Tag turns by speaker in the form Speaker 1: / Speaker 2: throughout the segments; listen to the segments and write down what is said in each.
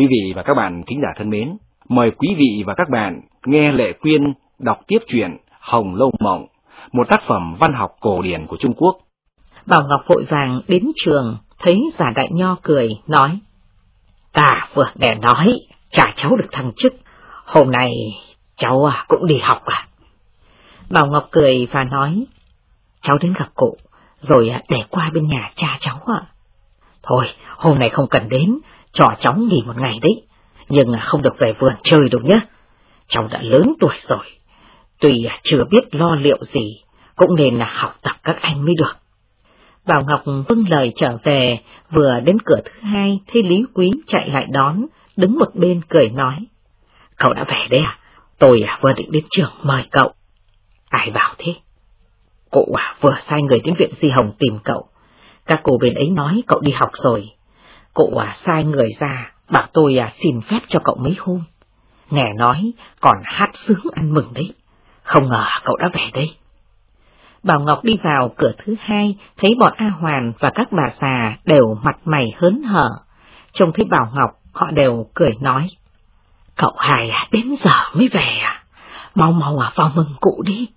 Speaker 1: Quý vị và các bạn kính giả thân mến, mời quý vị và các bạn nghe Lệ Quyên đọc tiếp truyện Hồng Lâu Mộng, một tác phẩm văn học cổ điển của Trung Quốc.
Speaker 2: Bảo Ngọc vội vàng đến trường, thấy giả đại nho cười, nói. Ta vừa để nói, trả cháu được thăng chức, hôm nay cháu à, cũng đi học à. Bảo Ngọc cười và nói, cháu đến gặp cụ, rồi à, để qua bên nhà cha cháu ạ. Thôi, hôm nay không cần đến, cho cháu nghỉ một ngày đấy, nhưng không được về vườn chơi đâu nhé. Cháu đã lớn tuổi rồi, tuy chưa biết lo liệu gì, cũng nên là học tập các anh mới được. Bảo Ngọc vâng lời trở về, vừa đến cửa thứ hai, thấy Lý Quý chạy lại đón, đứng một bên cười nói. Cậu đã về đấy à? Tôi vừa định đến trường mời cậu. Ai bảo thế? Cụ à, vừa sai người đến viện Di Hồng tìm cậu. Các cô bên ấy nói cậu đi học rồi. Cụ à, sai người ra, bảo tôi à, xin phép cho cậu mấy hôm. Nghe nói còn hát sướng ăn mừng đấy. Không ngờ cậu đã về đây. Bảo Ngọc đi vào cửa thứ hai, thấy bọn A Hoàn và các bà già đều mặt mày hớn hở. Trông thấy Bảo Ngọc, họ đều cười nói. Cậu hai à, đến giờ mới về à? Mau mau à, vào mừng cụ đi.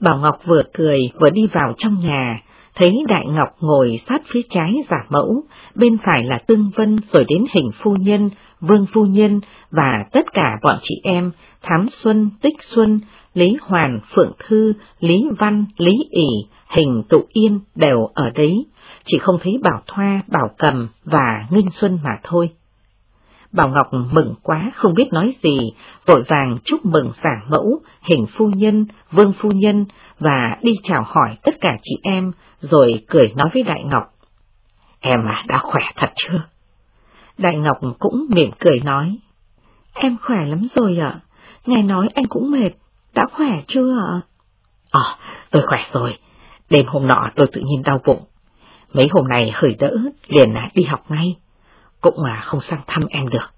Speaker 2: Bảo Ngọc vừa cười vừa đi vào trong nhà, thấy Đại Ngọc ngồi sát phía trái giả mẫu, bên phải là Tương Vân rồi đến hình phu nhân, vương phu nhân và tất cả bọn chị em, Thám Xuân, Tích Xuân, Lý Hoàn, Phượng Thư, Lý Văn, Lý ỉ, Hình Tụ Yên đều ở đấy, chỉ không thấy Bảo Thoa, Bảo Cầm và Nghinh Xuân mà thôi. Bảo Ngọc mừng quá không biết nói gì, vội vàng chúc mừng giả mẫu, hình phu nhân, vương phu nhân và đi chào hỏi tất cả chị em, rồi cười nói với Đại Ngọc. Em à, đã khỏe thật chưa? Đại Ngọc cũng mỉm cười nói. Em khỏe lắm rồi ạ, Nghe nói anh cũng mệt, đã khỏe chưa ạ? Ờ, tôi khỏe rồi, đêm hôm nọ tôi tự nhiên đau bụng. Mấy hôm nay hơi đỡ, liền đi học ngay cũng mà không sang thăm em được.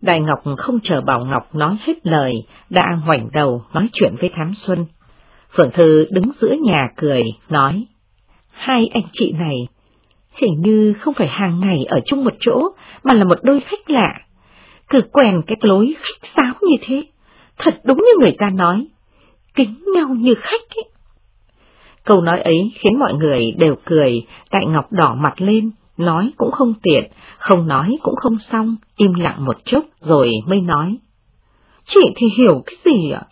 Speaker 2: Đại Ngọc không chờ Bảo Ngọc nói hết lời, đã ngoảnh đầu nói chuyện với Thám Xuân. Phượng Thư đứng giữa nhà cười, nói, hai anh chị này, hình như không phải hàng ngày ở chung một chỗ, mà là một đôi khách lạ. Cứ quen cái lối khách sáo như thế, thật đúng như người ta nói, kính nhau như khách ấy. Câu nói ấy khiến mọi người đều cười, Đại Ngọc đỏ mặt lên, nói cũng không tiện, không nói cũng không xong, im lặng một chút rồi mới nói. Chị thì hiểu cái gì ạ?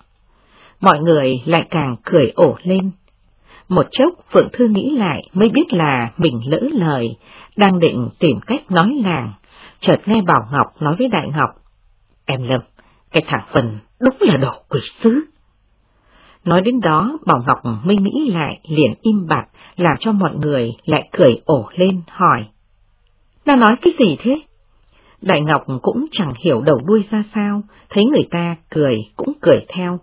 Speaker 2: Mọi người lại càng cười ổ lên. Một chốc Phượng Thư nghĩ lại mới biết là mình lỡ lời, đang định tìm cách nói làng, chợt nghe Bảo Ngọc nói với Đại Ngọc. Em Lâm, cái thằng Phần đúng là đồ quỷ sứ. Nói đến đó, Bảo Ngọc mới nghĩ lại liền im bặt, làm cho mọi người lại cười ổ lên hỏi. Đang nói cái gì thế? Đại Ngọc cũng chẳng hiểu đầu đuôi ra sao, thấy người ta cười cũng cười theo.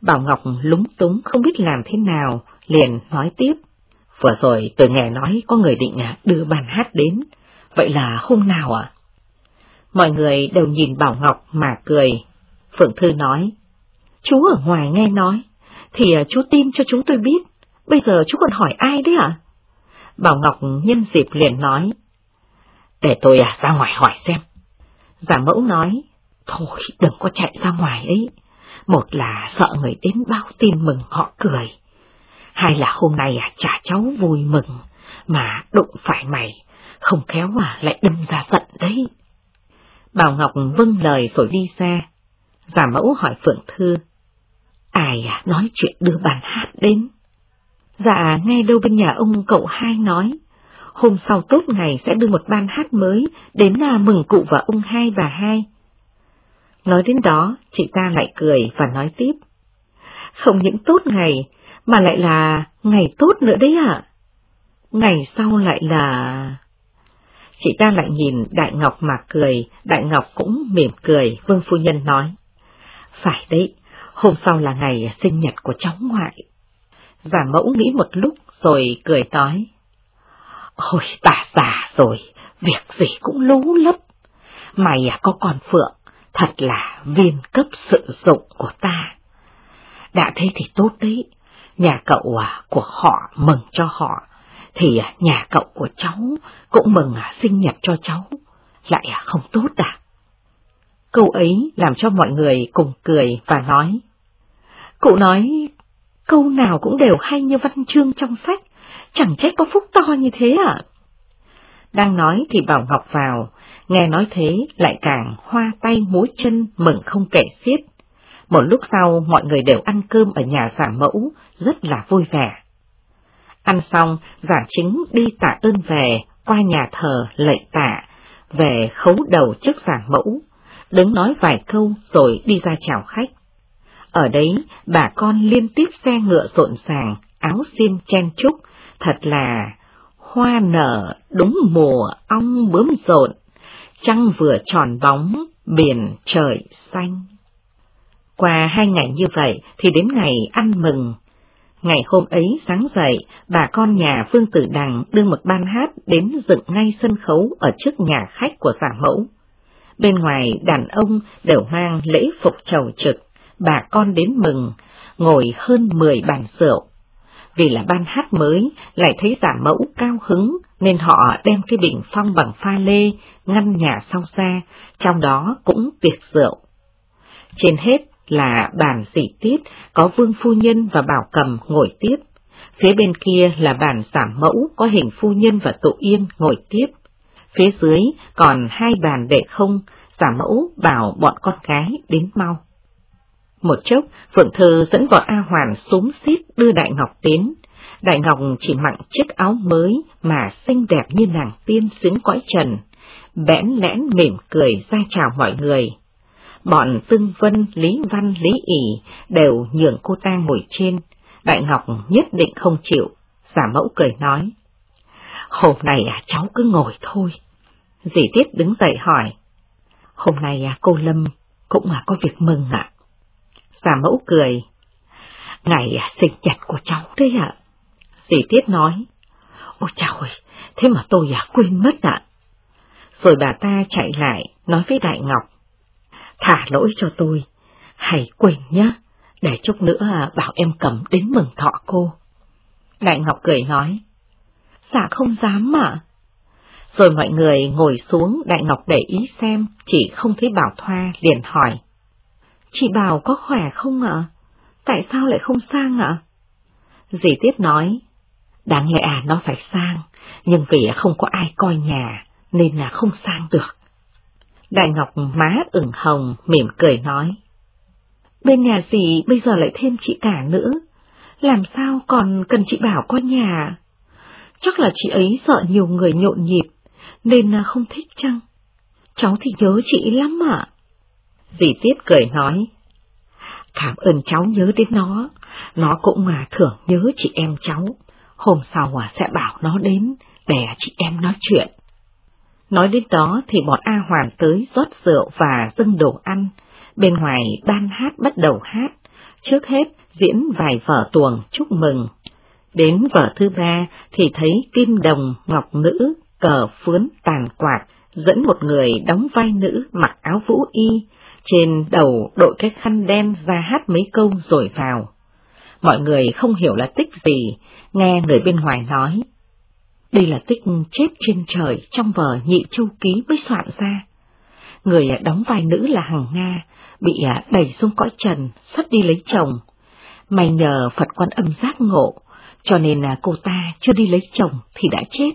Speaker 2: Bảo Ngọc lúng túng không biết làm thế nào, liền nói tiếp. Vừa rồi tôi nghe nói có người định đưa bàn hát đến, vậy là hôm nào ạ? Mọi người đều nhìn Bảo Ngọc mà cười. Phượng Thư nói, chú ở ngoài nghe nói, thì chú tin cho chúng tôi biết, bây giờ chú còn hỏi ai đấy ạ? Bảo Ngọc nhân dịp liền nói, để tôi à, ra ngoài hỏi xem. Giả mẫu nói, thôi đừng có chạy ra ngoài ấy. Một là sợ người đến báo tin mừng họ cười. Hai là hôm nay à, trả cháu vui mừng, mà đụng phải mày, không khéo mà lại đâm ra giận đấy. Bảo Ngọc vâng lời rồi đi xe. Giả mẫu hỏi Phượng Thư. Ai à nói chuyện đưa bàn hát đến? Dạ nghe đâu bên nhà ông cậu hai nói, hôm sau tốt ngày sẽ đưa một ban hát mới đến là mừng cụ và ông hai và hai. Nói đến đó, chị ta lại cười và nói tiếp. Không những tốt ngày, mà lại là ngày tốt nữa đấy ạ. Ngày sau lại là... Chị ta lại nhìn Đại Ngọc mà cười, Đại Ngọc cũng mỉm cười, Vương Phu Nhân nói. Phải đấy, hôm sau là ngày sinh nhật của cháu ngoại. Giả mẫu nghĩ một lúc rồi cười nói. Ôi ta già rồi, việc gì cũng lú lấp. Mày à có con Phượng, thật là viên cấp sự dụng của ta. đã thế thì tốt đấy. Nhà cậu à, của họ mừng cho họ, thì à, nhà cậu của cháu cũng mừng à, sinh nhật cho cháu. Lại à, không tốt à? Câu ấy làm cho mọi người cùng cười và nói. Cụ nói câu nào cũng đều hay như văn chương trong sách, chẳng trách có phúc to như thế à? Đang nói thì Bảo Ngọc vào, nghe nói thế lại càng hoa tay múa chân mừng không kể xiết. Một lúc sau mọi người đều ăn cơm ở nhà giả mẫu, rất là vui vẻ. Ăn xong, giả chính đi tạ ơn về, qua nhà thờ lạy tạ, về khấu đầu trước giả mẫu, đứng nói vài câu rồi đi ra chào khách. Ở đấy, bà con liên tiếp xe ngựa rộn ràng, áo xiêm chen chúc, thật là hoa nở đúng mùa ong bướm rộn, trăng vừa tròn bóng, biển trời xanh. Qua hai ngày như vậy thì đến ngày ăn mừng. Ngày hôm ấy sáng dậy, bà con nhà Vương Tử Đằng đưa một ban hát đến dựng ngay sân khấu ở trước nhà khách của giả mẫu. Bên ngoài đàn ông đều mang lễ phục trầu trực, bà con đến mừng, ngồi hơn mười bàn rượu. Vì là ban hát mới, lại thấy giả mẫu cao hứng, nên họ đem cái bình phong bằng pha lê, ngăn nhà sau xa, trong đó cũng tiệc rượu. Trên hết là bàn dị tiết, có vương phu nhân và bảo cầm ngồi tiếp. Phía bên kia là bàn giảm mẫu có hình phu nhân và tụ yên ngồi tiếp. Phía dưới còn hai bàn để không, giả mẫu bảo bọn con gái đến mau. Một chốc, Phượng Thư dẫn bọn A Hoàn xuống xít đưa Đại Ngọc đến. Đại Ngọc chỉ mặc chiếc áo mới mà xinh đẹp như nàng tiên xứng cõi trần. Bẽn lẽn mỉm cười ra chào mọi người. Bọn Tương Vân, Lý Văn, Lý ỉ đều nhường cô ta ngồi trên. Đại Ngọc nhất định không chịu, giả mẫu cười nói. Hôm nay à, cháu cứ ngồi thôi. Dì Tiết đứng dậy hỏi. Hôm nay à, cô Lâm cũng là có việc mừng ạ. Giả mẫu cười. Ngày sinh nhật của cháu đấy ạ. Dì Tiết nói. Ôi chào ơi, thế mà tôi à, quên mất ạ. Rồi bà ta chạy lại, nói với Đại Ngọc. Thả lỗi cho tôi, hãy quên nhé, để chút nữa à, bảo em cầm đến mừng thọ cô. Đại Ngọc cười nói. Dạ không dám mà. Rồi mọi người ngồi xuống, Đại Ngọc để ý xem, chỉ không thấy Bảo Thoa liền hỏi. Chị Bảo có khỏe không ạ? Tại sao lại không sang ạ? Dì Tiết nói, đáng lẽ à nó phải sang, nhưng vì không có ai coi nhà, nên là không sang được. Đại Ngọc má ửng hồng, mỉm cười nói. Bên nhà dì bây giờ lại thêm chị cả nữa, làm sao còn cần chị Bảo coi nhà? Chắc là chị ấy sợ nhiều người nhộn nhịp, nên à, không thích chăng? Cháu thì nhớ chị lắm ạ. Dì Tiết cười nói. Cảm ơn cháu nhớ đến nó, nó cũng mà thường nhớ chị em cháu. Hôm sau à sẽ bảo nó đến để chị em nói chuyện. Nói đến đó thì bọn A Hoàn tới rót rượu và dâng đồ ăn, bên ngoài ban hát bắt đầu hát, trước hết diễn vài vở tuồng chúc mừng. Đến vở thứ ba thì thấy kim đồng ngọc nữ, cờ phướn tàn quạt, dẫn một người đóng vai nữ mặc áo vũ y, trên đầu đội cái khăn đen ra hát mấy câu rồi vào. Mọi người không hiểu là tích gì, nghe người bên ngoài nói. Đây là tích chết trên trời trong vở nhị châu ký mới soạn ra. Người đóng vai nữ là Hằng Nga, bị à, đẩy xuống cõi trần, sắp đi lấy chồng. May nhờ Phật quan âm giác ngộ, cho nên à, cô ta chưa đi lấy chồng thì đã chết.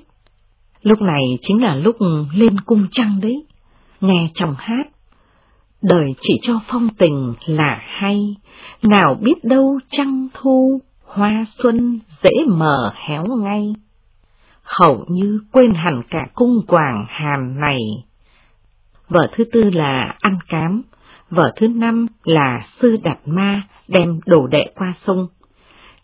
Speaker 2: Lúc này chính là lúc lên cung trăng đấy. Nghe chồng hát, đời chỉ cho phong tình là hay, nào biết đâu trăng thu, hoa xuân dễ mờ héo ngay. Hầu như quên hẳn cả cung quảng hàn này. Vở thứ tư là ăn cám, vở thứ năm là sư đặt ma đem đồ đệ qua sông.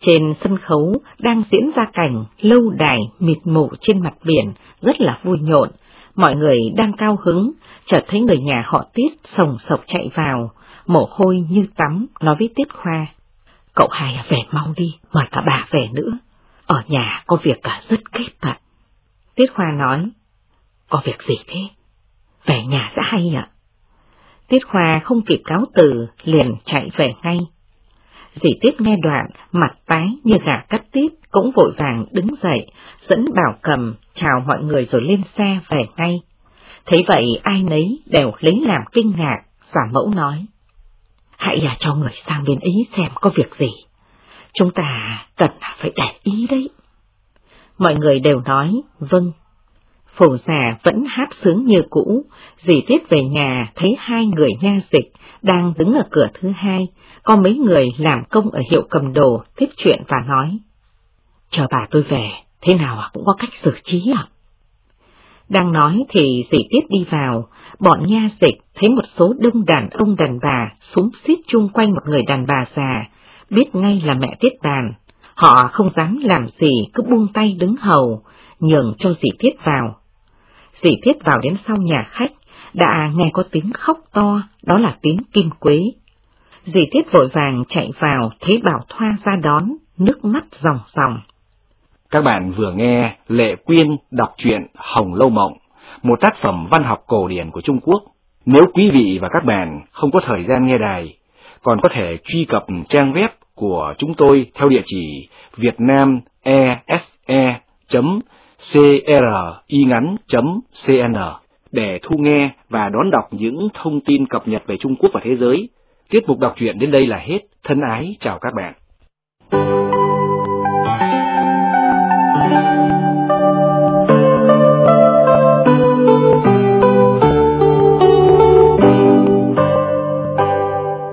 Speaker 2: Trên sân khấu đang diễn ra cảnh lâu đài mịt mù trên mặt biển, rất là vui nhộn, Mọi người đang cao hứng, chợt thấy người nhà họ Tiết sồng sộc chạy vào, mồ hôi như tắm, nói với Tiết Khoa. Cậu hai về mau đi, mời cả bà về nữa. Ở nhà có việc cả rất kết ạ. Tiết Khoa nói, có việc gì thế? Về nhà sẽ hay ạ. Tiết Khoa không kịp cáo từ, liền chạy về ngay. Dì Tiết nghe đoạn, mặt tái như gà cắt tít, cũng vội vàng đứng dậy, dẫn bảo cầm, chào mọi người rồi lên xe về ngay. Thế vậy ai nấy đều lấy làm kinh ngạc, giả mẫu nói. Hãy là cho người sang bên Ý xem có việc gì. Chúng ta cần phải để ý đấy. Mọi người đều nói, vâng. Phổ già vẫn hát sướng như cũ, dì tiết về nhà thấy hai người nha dịch đang đứng ở cửa thứ hai, có mấy người làm công ở hiệu cầm đồ tiếp chuyện và nói. Chờ bà tôi về, thế nào à, cũng có cách xử trí à? Đang nói thì dì tiết đi vào, bọn nha dịch thấy một số đông đàn ông đàn bà súng xít chung quanh một người đàn bà già, biết ngay là mẹ tiết bàn. Họ không dám làm gì cứ buông tay đứng hầu, nhường cho dì tiết vào. Dì Thiết vào đến sau nhà khách, đã nghe có tiếng khóc to, đó là tiếng kim quế. Dì Thiết vội vàng chạy vào, thấy Bảo Thoa ra đón, nước mắt ròng ròng.
Speaker 1: Các bạn vừa nghe Lệ Quyên đọc truyện Hồng Lâu Mộng, một tác phẩm văn học cổ điển của Trung Quốc. Nếu quý vị và các bạn không có thời gian nghe đài, còn có thể truy cập trang web của chúng tôi theo địa chỉ vietnamese.com cringắn.cn để thu nghe và đón đọc những thông tin cập nhật về Trung Quốc và thế giới. Tiết mục đọc truyện đến đây là hết. Thân ái, chào các bạn.